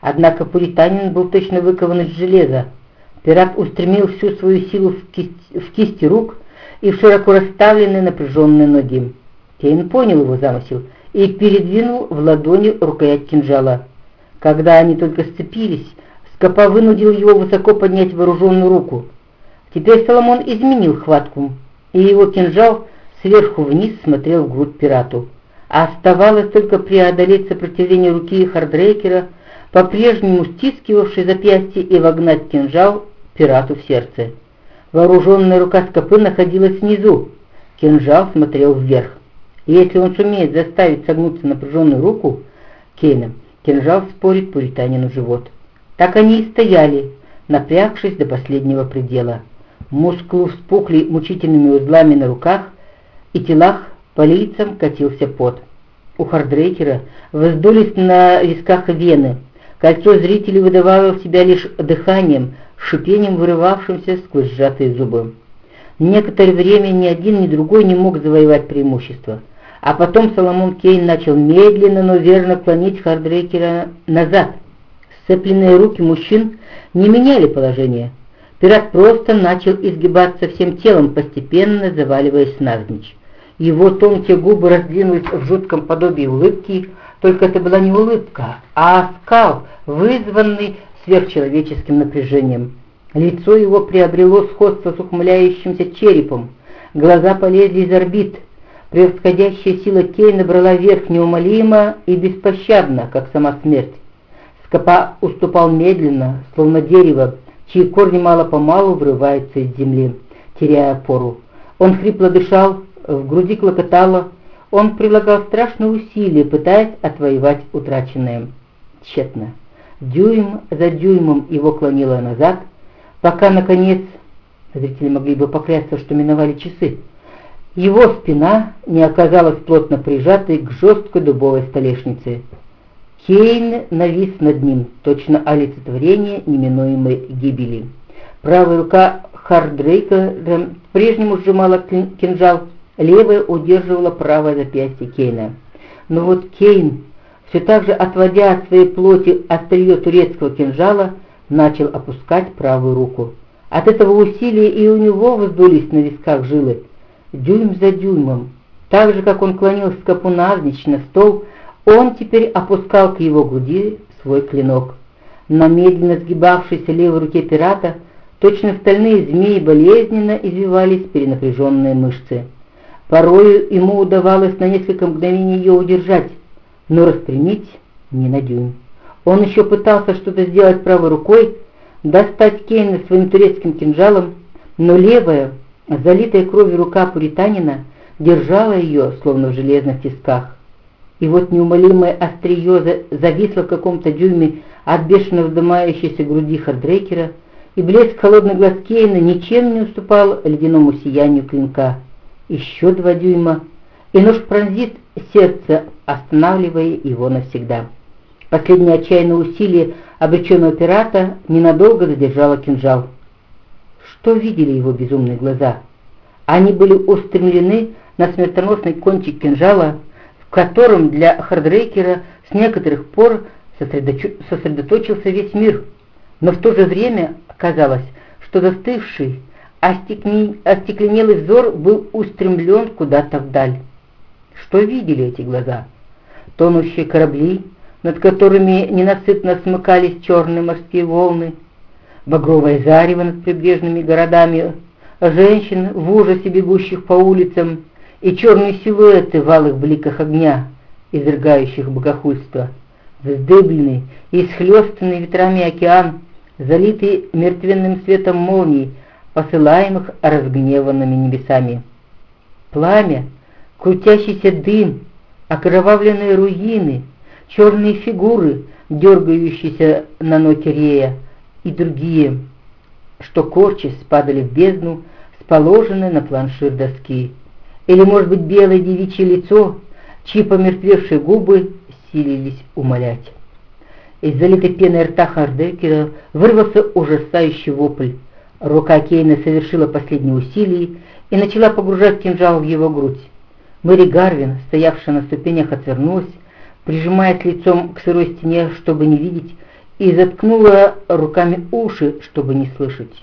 Однако пуританин был точно выкован из железа. Пират устремил всю свою силу в кисти, в кисти рук и в широко расставленные напряженные ноги. Кейн понял его замысел и передвинул в ладони рукоять кинжала. Когда они только сцепились, Скопа вынудил его высоко поднять вооруженную руку. Теперь Соломон изменил хватку, и его кинжал сверху вниз смотрел в грудь пирату. Оставалось только преодолеть сопротивление руки Хардрейкера, по-прежнему стискивавшей запястье, и вогнать кинжал пирату в сердце. Вооруженная рука Скопы находилась внизу, кинжал смотрел вверх. И если он сумеет заставить согнуться напряженную руку Кейна, кинжал спорит пуританину живот. Так они и стояли, напрягшись до последнего предела. Мускулы вспухли мучительными узлами на руках, и телах по лицам катился пот. У Хардрейкера вздулись на висках вены. Кольцо зрителей выдавало себя лишь дыханием, шипением вырывавшимся сквозь сжатые зубы. Некоторое время ни один, ни другой не мог завоевать преимущество. А потом Соломон Кейн начал медленно, но верно клонить Хардрейкера назад. Сцепленные руки мужчин не меняли положение. Пират просто начал изгибаться всем телом, постепенно заваливаясь навзничь. Его тонкие губы раздвинулись в жутком подобии улыбки, только это была не улыбка, а оскал, вызванный сверхчеловеческим напряжением. Лицо его приобрело сходство с ухмыляющимся черепом, глаза полезли из орбит, превосходящая сила Кейна брала верх неумолимо и беспощадно, как сама смерть. Скопа уступал медленно, словно дерево, чьи корни мало-помалу врываются из земли, теряя опору. Он хрипло дышал, в груди клокотало, он прилагал страшные усилия, пытаясь отвоевать утраченное. Тщетно. Дюйм за дюймом его клонило назад, пока, наконец, зрители могли бы поклясться, что миновали часы, его спина не оказалась плотно прижатой к жесткой дубовой столешнице. Кейн навис над ним, точно олицетворение неминуемой гибели. Правая рука Хардрейка прежнему сжимала кинжал, левая удерживала правое запястье Кейна. Но вот Кейн все так же отводя от своей плоти острие турецкого кинжала, начал опускать правую руку. От этого усилия и у него вздулись на висках жилы, дюйм за дюймом. Так же, как он клонил скопу навзничь на стол, он теперь опускал к его груди свой клинок. На медленно сгибавшейся левой руке пирата точно стальные змеи болезненно извивались перенапряженные мышцы. Порою ему удавалось на несколько мгновений ее удержать, но распрямить не на дюйм. Он еще пытался что-то сделать правой рукой, достать Кейна своим турецким кинжалом, но левая, залитая кровью рука пуританина, держала ее, словно в железных тисках. И вот неумолимое острие зависло в каком-то дюйме от бешено вздымающейся груди Хардрекера, и блеск холодных глаз Кейна ничем не уступал ледяному сиянию клинка. Еще два дюйма — и нож пронзит сердце, останавливая его навсегда. Последнее отчаянное усилие обреченного пирата ненадолго задержало кинжал. Что видели его безумные глаза? Они были устремлены на смертоносный кончик кинжала, в котором для Хардрейкера с некоторых пор сосредоточился весь мир, но в то же время казалось, что застывший, остекленелый взор был устремлен куда-то вдаль. Что видели эти глаза? Тонущие корабли, над которыми ненасытно смыкались черные морские волны, багровое зарево над прибрежными городами, женщин в ужасе бегущих по улицам и черные силуэты в алых бликах огня, изрыгающих богохульство, вздыбленный и схлестанный ветрами океан, залитый мертвенным светом молний, посылаемых разгневанными небесами. Пламя, крутящийся дым, окровавленные руины, черные фигуры, дергающиеся на ноте рея, и другие, что корчась падали в бездну с положенной на планшир доски. Или, может быть, белое девичье лицо, чьи помертвевшие губы силились умолять. Из залитой пеной рта Хардекера вырвался ужасающий вопль. Рука Кейна совершила последние усилия и начала погружать кинжал в его грудь. Мэри Гарвин, стоявшая на ступенях, отвернулась, прижимаясь лицом к сырой стене, чтобы не видеть, и заткнула руками уши, чтобы не слышать.